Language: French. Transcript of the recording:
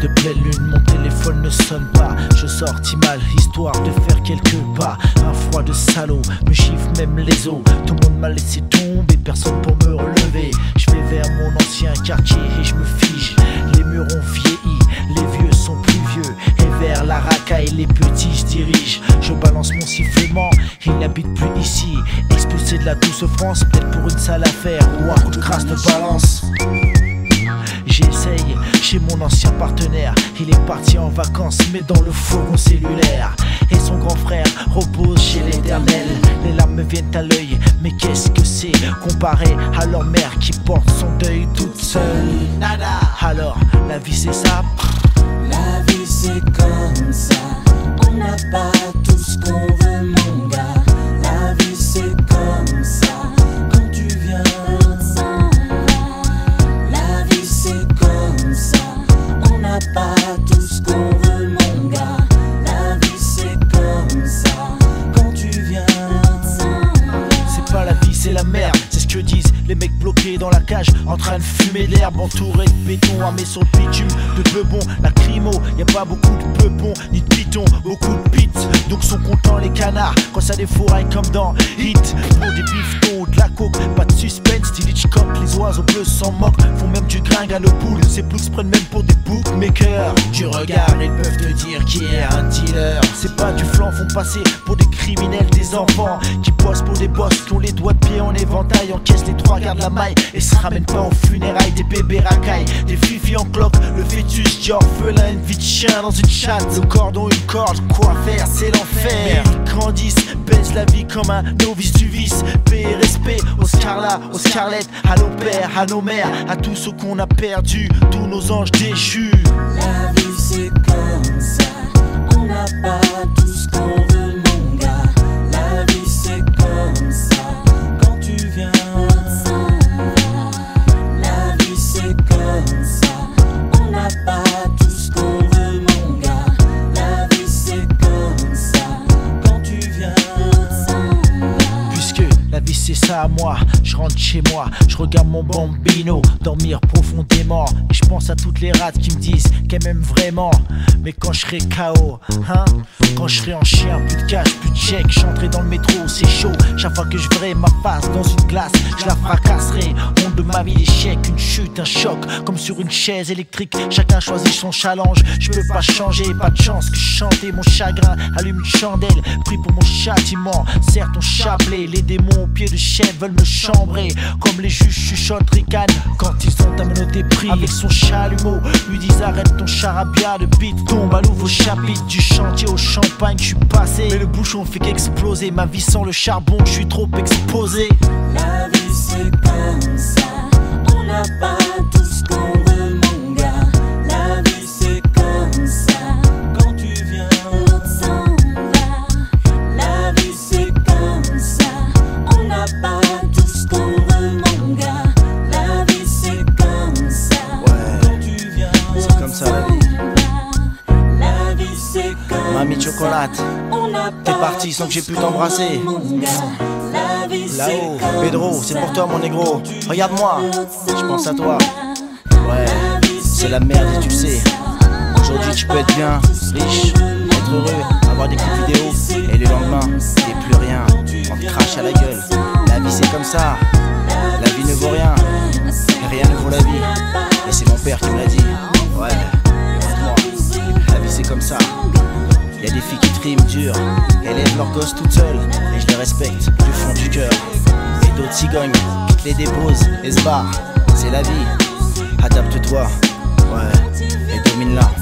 de pleine lune, mon téléphone ne sonne pas. Je sortis mal, histoire de faire quelques pas. Un froid de salaud me chiffre même les os. Tout le monde m'a laissé tomber, personne pour me relever. Je vais vers mon ancien quartier et je me fige. Les murs ont vieilli, les vieux sont plus vieux. Et vers la racaille, les petits je dirige. Je balance mon sifflement, il n'habite plus ici. Expulsé de la douce France, peut-être pour une sale affaire ou un coup de crasse de balance. Chez mon ancien partenaire. Il est parti en vacances, mais dans le fourgon cellulaire. Et son grand frère repose chez l'éternel. Les larmes me viennent à l'œil, mais qu'est-ce que c'est comparé à leur mère qui porte son deuil toute seule? Alors, la vie c'est ça. La vie c'est comme ça. On n'a pas en train de fumer l'herbe, entouré de béton, armé sur le bitume de peupons. La crimo, y a pas beaucoup de peupons, ni de pitons, beaucoup de pits. Donc sont contents les canards quand ça défouraille comme dans Hit. Pour des bifetons, de la coke, pas de suspense, style Hitchcock. Les oiseaux bleus s'en moquent, font même du gringue à nos poules. Ces se prennent même pour des bookmakers. Du regard, ils peuvent te dire qui est un dealer. C'est pas du flanc, font passer pour criminels, des enfants qui bossent pour des boss qui ont les doigts de pied en éventail, encaissent les trois gardes la maille et se ramènent pas aux funérailles des bébés racailles, des fifi en cloque, le fœtus qui orphelin, une vie de chien dans une chatte, le cordon, une corde, quoi faire, c'est l'enfer. Ils grandissent, baissent la vie comme un novice du vice, paix et respect aux Scarla, aux Scarlett, à nos pères, à nos mères, à tous ceux qu'on a perdus, tous nos anges déchus. la vie c'est comme ça. On n'a pas c'est ça à moi, je rentre chez moi, je regarde mon bambino dormir profondément. Et je pense à toutes les rats qui me disent qu'elles m'aiment vraiment. Mais quand je serai KO, hein, quand je serai en chien, plus de cash, plus de chèque, j'entrerai dans le métro, c'est chaud. Chaque fois que je verrai ma face dans une glace, je la fracasserai. Honte de ma vie, l'échec, une chute, un choc, comme sur une chaise électrique. Chacun choisit son challenge, je peux pas changer, pas de chance que chanter mon chagrin. Allume une chandelle, prie pour mon châtiment. Serre ton chapelet, les démons au pied de chef veulent me chambrer. Comme les juges chuchotent, ricanent quand ils ont ta menottée pris avec son chalumeau. Lui disent arrête ton charabia, de beat tombe à nouveau chapitre du chantier au champagne. Je suis passé, mais le bouchon fait qu'exploser. Ma vie sans le charbon, je suis trop exposé. la vie c'est. Mamie chocolate, t'es parti sans que j'ai pu t'embrasser. Là-haut, Pedro, c'est pour toi mon négro. Regarde-moi, je pense à toi. Ouais, c'est la merde et tu le sais. Aujourd'hui tu peux être bien, riche, être heureux, avoir des coups vidéo. Et le lendemain, t'es plus rien, on te crache à la gueule. La vie c'est comme ça, la vie ne vaut rien. Rien ne vaut la vie. Et c'est mon père qui me l'a dit. Ouais, écoute-moi, la vie c'est comme ça. Y a des filles qui triment dur, élèvent leurs gosses toutes seules, et je les respecte du fond du cœur. Et d'autres cigognes qui les déposent et se barrent. C'est la vie, adapte-toi, ouais, et domine-la.